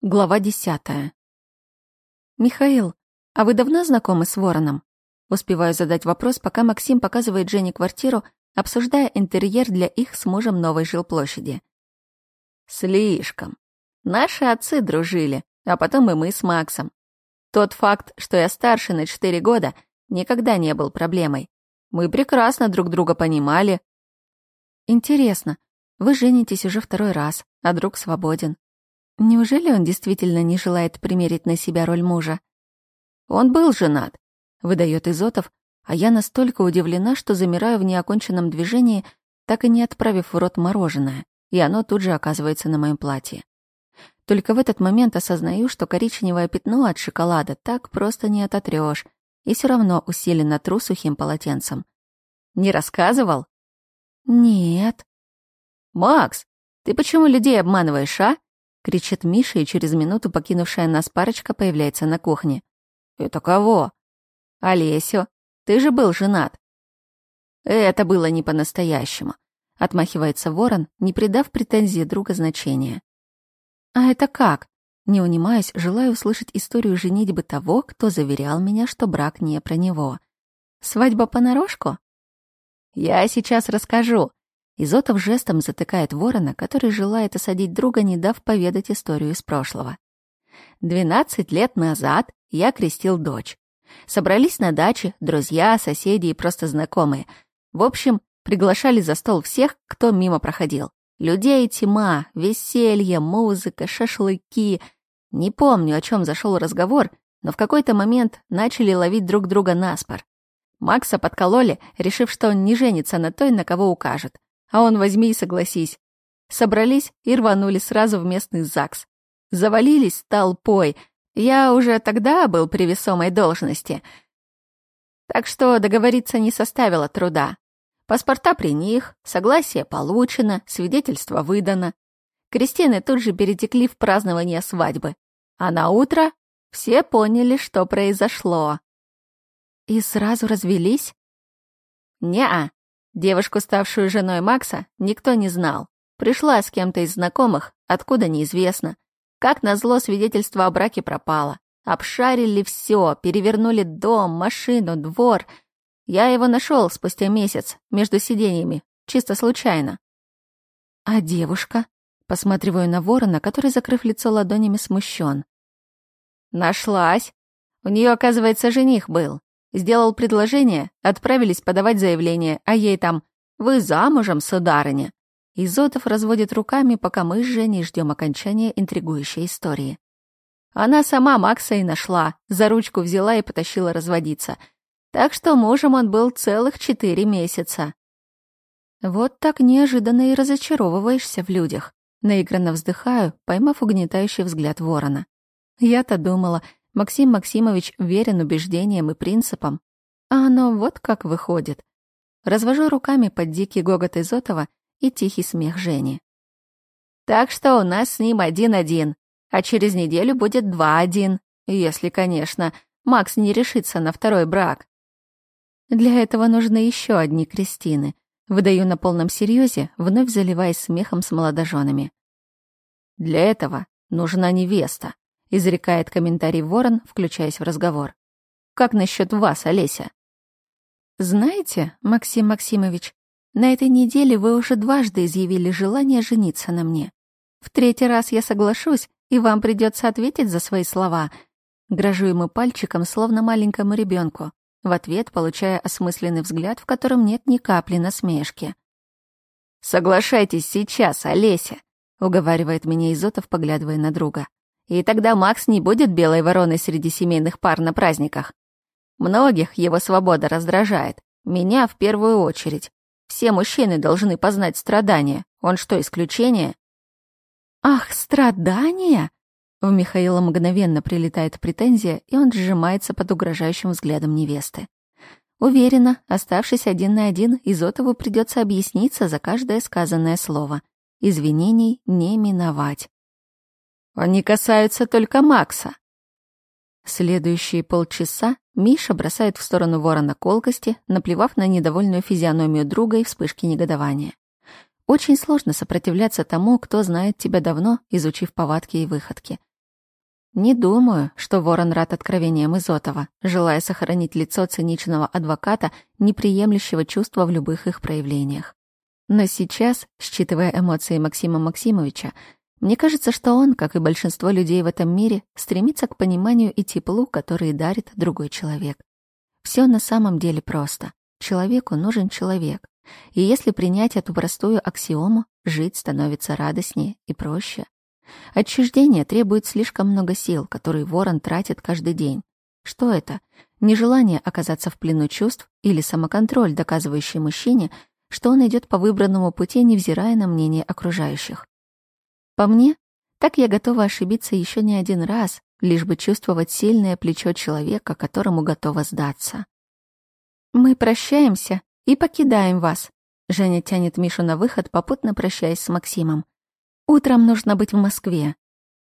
Глава десятая. «Михаил, а вы давно знакомы с Вороном?» Успеваю задать вопрос, пока Максим показывает Жене квартиру, обсуждая интерьер для их с мужем новой жилплощади. «Слишком. Наши отцы дружили, а потом и мы с Максом. Тот факт, что я старше на четыре года, никогда не был проблемой. Мы прекрасно друг друга понимали». «Интересно, вы женитесь уже второй раз, а друг свободен. Неужели он действительно не желает примерить на себя роль мужа? Он был женат, выдает Изотов, а я настолько удивлена, что замираю в неоконченном движении, так и не отправив в рот мороженое, и оно тут же оказывается на моем платье. Только в этот момент осознаю, что коричневое пятно от шоколада так просто не ототрёшь, и все равно усиленно тру сухим полотенцем. «Не рассказывал?» «Нет». «Макс, ты почему людей обманываешь, а?» Кричит Миша, и через минуту покинувшая нас парочка появляется на кухне. «Это кого?» «Олесю. Ты же был женат». «Это было не по-настоящему», — отмахивается ворон, не придав претензии друга значения. «А это как?» Не унимаясь, желаю услышать историю женитьбы того, кто заверял меня, что брак не про него. «Свадьба понарошку?» «Я сейчас расскажу», Изотов жестом затыкает ворона, который желает осадить друга, не дав поведать историю из прошлого. Двенадцать лет назад я крестил дочь. Собрались на даче друзья, соседи и просто знакомые. В общем, приглашали за стол всех, кто мимо проходил. Людей тьма, веселье, музыка, шашлыки. Не помню, о чем зашел разговор, но в какой-то момент начали ловить друг друга на спор. Макса подкололи, решив, что он не женится на той, на кого укажет. А он возьми и согласись. Собрались и рванули сразу в местный ЗАГС. Завалились толпой. Я уже тогда был при весомой должности. Так что договориться не составило труда. Паспорта при них, согласие получено, свидетельство выдано. Кристины тут же перетекли в празднование свадьбы. А на утро все поняли, что произошло. И сразу развелись? Не-а. Девушку, ставшую женой Макса, никто не знал. Пришла с кем-то из знакомых, откуда неизвестно. Как назло, свидетельство о браке пропало. Обшарили все, перевернули дом, машину, двор. Я его нашел спустя месяц, между сиденьями, чисто случайно. А девушка? Посматриваю на ворона, который, закрыв лицо ладонями, смущен. Нашлась. У нее, оказывается, жених был. Сделал предложение, отправились подавать заявление, а ей там «Вы замужем, сударыня?» Изотов разводит руками, пока мы с Женей ждем окончания интригующей истории. Она сама Макса и нашла, за ручку взяла и потащила разводиться. Так что мужем он был целых четыре месяца. Вот так неожиданно и разочаровываешься в людях. Наигранно вздыхаю, поймав угнетающий взгляд ворона. Я-то думала, Максим Максимович верен убеждениям и принципам. А оно вот как выходит. Развожу руками под дикий гогот Изотова и тихий смех Жени. Так что у нас с ним один-один, а через неделю будет два-один, если, конечно, Макс не решится на второй брак. Для этого нужны еще одни Кристины. Выдаю на полном серьезе, вновь заливаясь смехом с молодоженами. Для этого нужна невеста, изрекает комментарий Ворон, включаясь в разговор. Как насчет вас, Олеся? Знаете, Максим Максимович, на этой неделе вы уже дважды изъявили желание жениться на мне. В третий раз я соглашусь, и вам придется ответить за свои слова. Грожу ему пальчиком, словно маленькому ребенку, в ответ получая осмысленный взгляд, в котором нет ни капли насмешки. «Соглашайтесь сейчас, Олеся», — уговаривает меня Изотов, поглядывая на друга. И тогда Макс не будет белой вороной среди семейных пар на праздниках. Многих его свобода раздражает. Меня в первую очередь. Все мужчины должны познать страдания. Он что, исключение? Ах, страдания? В Михаила мгновенно прилетает претензия, и он сжимается под угрожающим взглядом невесты. Уверена, оставшись один на один, Изотову придется объясниться за каждое сказанное слово. Извинений не миновать. Они касаются только Макса. Следующие полчаса Миша бросает в сторону ворона колкости, наплевав на недовольную физиономию друга и вспышки негодования. Очень сложно сопротивляться тому, кто знает тебя давно, изучив повадки и выходки. Не думаю, что Ворон рад откровениям Изотова, желая сохранить лицо циничного адвоката, неприемлющего чувства в любых их проявлениях. Но сейчас, считывая эмоции Максима Максимовича, мне кажется, что он, как и большинство людей в этом мире, стремится к пониманию и теплу, которые дарит другой человек. Все на самом деле просто. Человеку нужен человек. И если принять эту простую аксиому, жить становится радостнее и проще. Отчуждение требует слишком много сил, которые ворон тратит каждый день. Что это? Нежелание оказаться в плену чувств или самоконтроль, доказывающий мужчине, что он идет по выбранному пути, невзирая на мнение окружающих. По мне, так я готова ошибиться еще не один раз, лишь бы чувствовать сильное плечо человека, которому готова сдаться. «Мы прощаемся и покидаем вас», — Женя тянет Мишу на выход, попутно прощаясь с Максимом. «Утром нужно быть в Москве».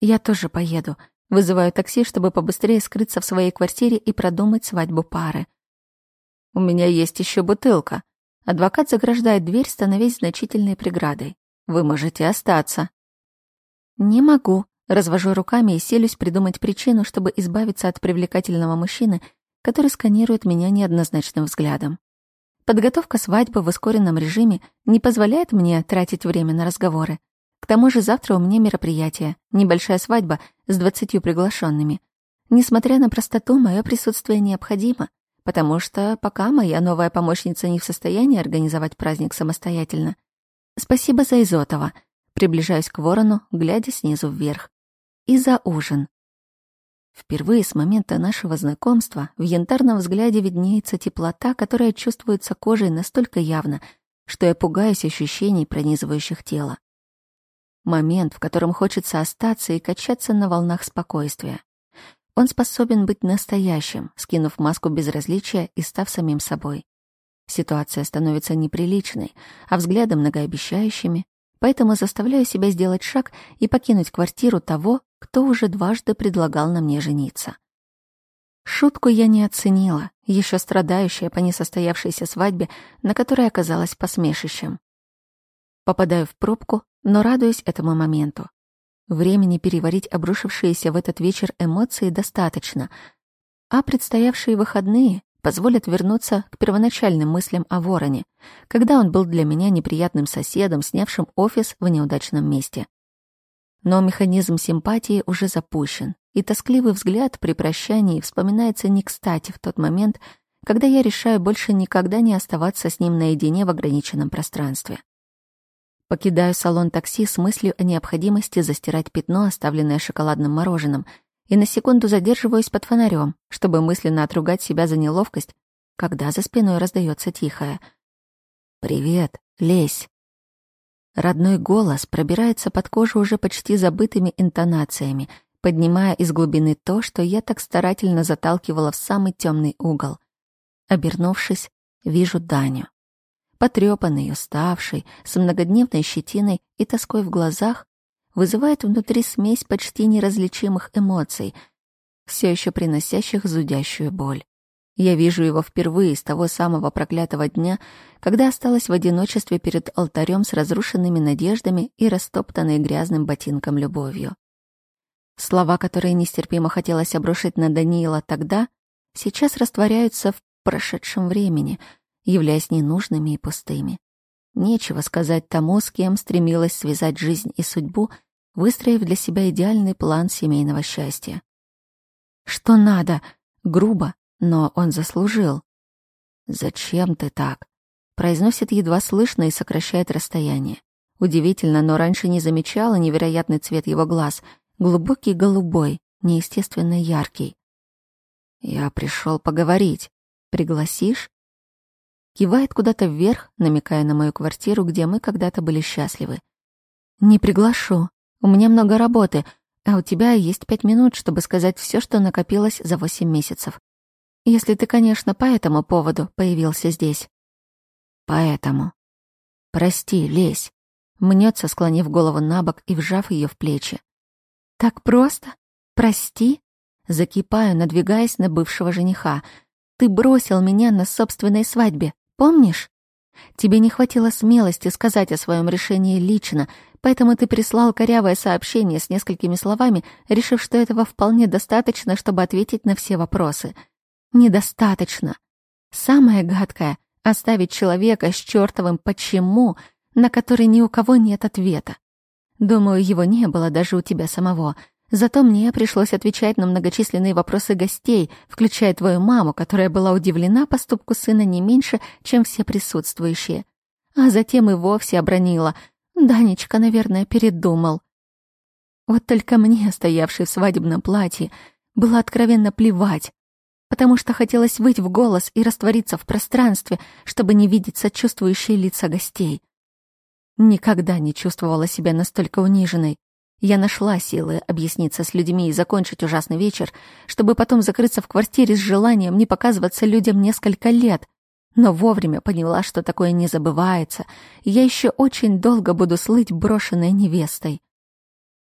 «Я тоже поеду», Вызываю такси, чтобы побыстрее скрыться в своей квартире и продумать свадьбу пары. «У меня есть еще бутылка». Адвокат заграждает дверь, становясь значительной преградой. «Вы можете остаться». «Не могу», Развожу руками и селюсь придумать причину, чтобы избавиться от привлекательного мужчины, который сканирует меня неоднозначным взглядом. Подготовка свадьбы в ускоренном режиме не позволяет мне тратить время на разговоры. К тому же завтра у меня мероприятие, небольшая свадьба с двадцатью приглашенными. Несмотря на простоту, мое присутствие необходимо, потому что пока моя новая помощница не в состоянии организовать праздник самостоятельно. Спасибо за Изотова. Приближаюсь к ворону, глядя снизу вверх и за ужин. Впервые с момента нашего знакомства в янтарном взгляде виднеется теплота, которая чувствуется кожей настолько явно, что я пугаюсь ощущений, пронизывающих тело. Момент, в котором хочется остаться и качаться на волнах спокойствия. Он способен быть настоящим, скинув маску безразличия и став самим собой. Ситуация становится неприличной, а взгляды многообещающими, поэтому заставляю себя сделать шаг и покинуть квартиру того, кто уже дважды предлагал на мне жениться. Шутку я не оценила, еще страдающая по несостоявшейся свадьбе, на которой оказалась посмешищем. Попадаю в пробку, но радуюсь этому моменту. Времени переварить обрушившиеся в этот вечер эмоции достаточно, а предстоявшие выходные позволят вернуться к первоначальным мыслям о Вороне, когда он был для меня неприятным соседом, снявшим офис в неудачном месте. Но механизм симпатии уже запущен, и тоскливый взгляд при прощании вспоминается не кстати в тот момент, когда я решаю больше никогда не оставаться с ним наедине в ограниченном пространстве. Покидаю салон такси с мыслью о необходимости застирать пятно, оставленное шоколадным мороженым, и на секунду задерживаюсь под фонарем, чтобы мысленно отругать себя за неловкость, когда за спиной раздается тихое «Привет, лезь!». Родной голос пробирается под кожу уже почти забытыми интонациями, поднимая из глубины то, что я так старательно заталкивала в самый темный угол. Обернувшись, вижу Даню. Потрепанный, уставший, с многодневной щетиной и тоской в глазах, вызывает внутри смесь почти неразличимых эмоций, все еще приносящих зудящую боль. Я вижу его впервые с того самого проклятого дня, когда осталась в одиночестве перед алтарем с разрушенными надеждами и растоптанной грязным ботинком любовью. Слова, которые нестерпимо хотелось обрушить на Даниила тогда, сейчас растворяются в прошедшем времени, являясь ненужными и пустыми. Нечего сказать тому, с кем стремилась связать жизнь и судьбу, выстроив для себя идеальный план семейного счастья. «Что надо?» — грубо, но он заслужил. «Зачем ты так?» Произносит едва слышно и сокращает расстояние. Удивительно, но раньше не замечала невероятный цвет его глаз. Глубокий голубой, неестественно яркий. «Я пришел поговорить. Пригласишь?» Кивает куда-то вверх, намекая на мою квартиру, где мы когда-то были счастливы. «Не приглашу. У меня много работы, а у тебя есть пять минут, чтобы сказать все, что накопилось за восемь месяцев. Если ты, конечно, по этому поводу появился здесь. Поэтому. Прости, лезь. Мнется, склонив голову на бок и вжав ее в плечи. Так просто? Прости? Закипаю, надвигаясь на бывшего жениха. Ты бросил меня на собственной свадьбе, помнишь? Тебе не хватило смелости сказать о своем решении лично, Поэтому ты прислал корявое сообщение с несколькими словами, решив, что этого вполне достаточно, чтобы ответить на все вопросы. Недостаточно. Самое гадкое — оставить человека с чертовым «почему», на который ни у кого нет ответа. Думаю, его не было даже у тебя самого. Зато мне пришлось отвечать на многочисленные вопросы гостей, включая твою маму, которая была удивлена поступку сына не меньше, чем все присутствующие. А затем и вовсе обронила — Данечка, наверное, передумал. Вот только мне, стоявшей в свадебном платье, было откровенно плевать, потому что хотелось выйти в голос и раствориться в пространстве, чтобы не видеть сочувствующие лица гостей. Никогда не чувствовала себя настолько униженной. Я нашла силы объясниться с людьми и закончить ужасный вечер, чтобы потом закрыться в квартире с желанием не показываться людям несколько лет, но вовремя поняла, что такое не забывается, и я еще очень долго буду слыть брошенной невестой.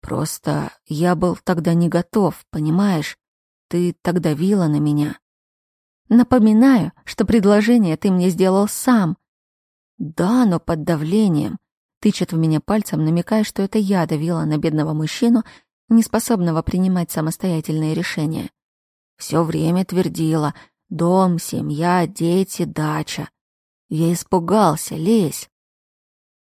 Просто я был тогда не готов, понимаешь? Ты тогда вила на меня. Напоминаю, что предложение ты мне сделал сам. Да, но под давлением. Тычет в меня пальцем, намекая, что это я давила на бедного мужчину, неспособного принимать самостоятельные решения. Все время твердила — Дом, семья, дети, дача. Я испугался, лезь.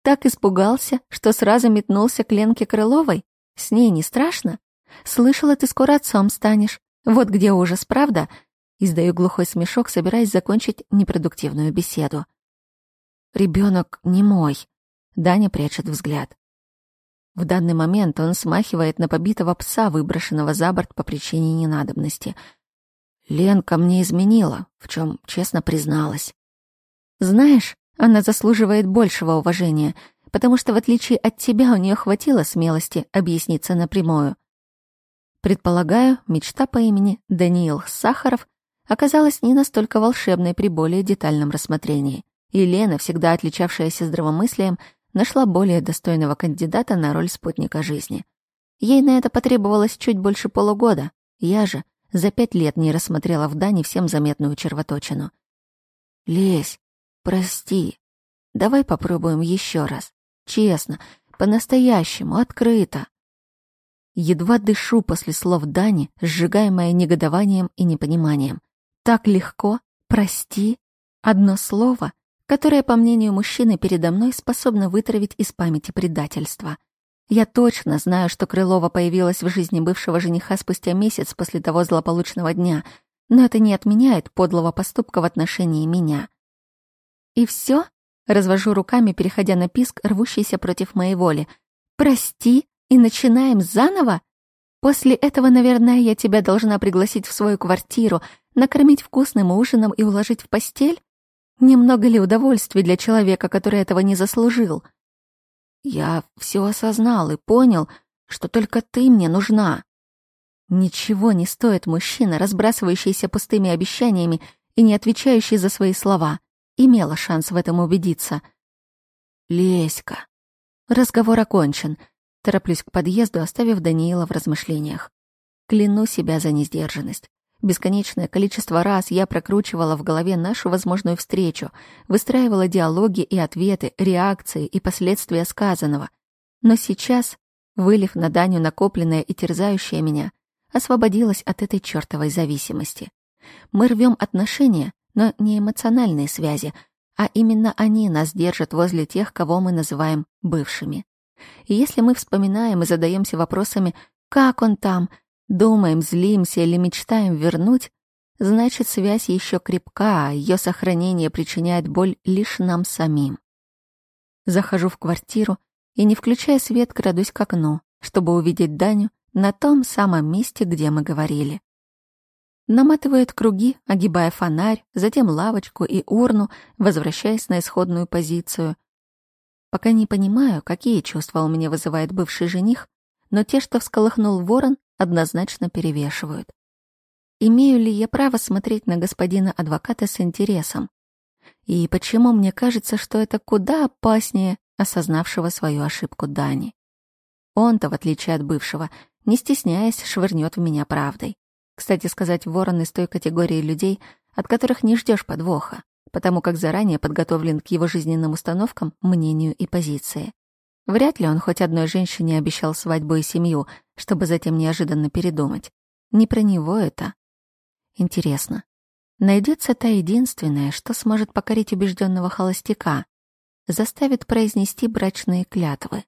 Так испугался, что сразу метнулся к Ленке Крыловой? С ней не страшно? Слышала, ты скоро отцом станешь. Вот где ужас, правда? Издаю глухой смешок, собираясь закончить непродуктивную беседу. Ребенок не мой. Даня прячет взгляд. В данный момент он смахивает на побитого пса, выброшенного за борт по причине ненадобности — Ленка мне изменила, в чем честно призналась. Знаешь, она заслуживает большего уважения, потому что, в отличие от тебя, у нее хватило смелости объясниться напрямую. Предполагаю, мечта по имени Даниил Сахаров оказалась не настолько волшебной при более детальном рассмотрении, и Лена, всегда отличавшаяся здравомыслием, нашла более достойного кандидата на роль спутника жизни. Ей на это потребовалось чуть больше полугода, я же за пять лет не рассмотрела в Дане всем заметную червоточину. «Лесь, прости. Давай попробуем еще раз. Честно, по-настоящему, открыто». Едва дышу после слов Дани, сжигаемая негодованием и непониманием. Так легко, прости, одно слово, которое, по мнению мужчины, передо мной способно вытравить из памяти предательство — я точно знаю, что Крылова появилась в жизни бывшего жениха спустя месяц после того злополучного дня, но это не отменяет подлого поступка в отношении меня. И все? Развожу руками, переходя на писк, рвущийся против моей воли. «Прости, и начинаем заново? После этого, наверное, я тебя должна пригласить в свою квартиру, накормить вкусным ужином и уложить в постель? Немного ли удовольствия для человека, который этого не заслужил?» Я все осознал и понял, что только ты мне нужна. Ничего не стоит мужчина, разбрасывающийся пустыми обещаниями и не отвечающий за свои слова. Имела шанс в этом убедиться. Леська. Разговор окончен. Тороплюсь к подъезду, оставив Даниила в размышлениях. Кляну себя за несдержанность. Бесконечное количество раз я прокручивала в голове нашу возможную встречу, выстраивала диалоги и ответы, реакции и последствия сказанного. Но сейчас, вылив на Даню накопленное и терзающее меня, освободилась от этой чертовой зависимости. Мы рвем отношения, но не эмоциональные связи, а именно они нас держат возле тех, кого мы называем бывшими. И если мы вспоминаем и задаемся вопросами «как он там?», думаем, злимся или мечтаем вернуть, значит, связь еще крепка, а ее сохранение причиняет боль лишь нам самим. Захожу в квартиру и, не включая свет, крадусь к окну, чтобы увидеть Даню на том самом месте, где мы говорили. Наматывает круги, огибая фонарь, затем лавочку и урну, возвращаясь на исходную позицию. Пока не понимаю, какие чувства у меня вызывает бывший жених, но те, что всколыхнул ворон, однозначно перевешивают. Имею ли я право смотреть на господина адвоката с интересом? И почему мне кажется, что это куда опаснее осознавшего свою ошибку Дани? Он-то, в отличие от бывшего, не стесняясь, швырнет в меня правдой. Кстати сказать, ворон из той категории людей, от которых не ждешь подвоха, потому как заранее подготовлен к его жизненным установкам, мнению и позиции. Вряд ли он хоть одной женщине обещал свадьбу и семью, чтобы затем неожиданно передумать. Не про него это. Интересно, найдется та единственная, что сможет покорить убежденного холостяка, заставит произнести брачные клятвы.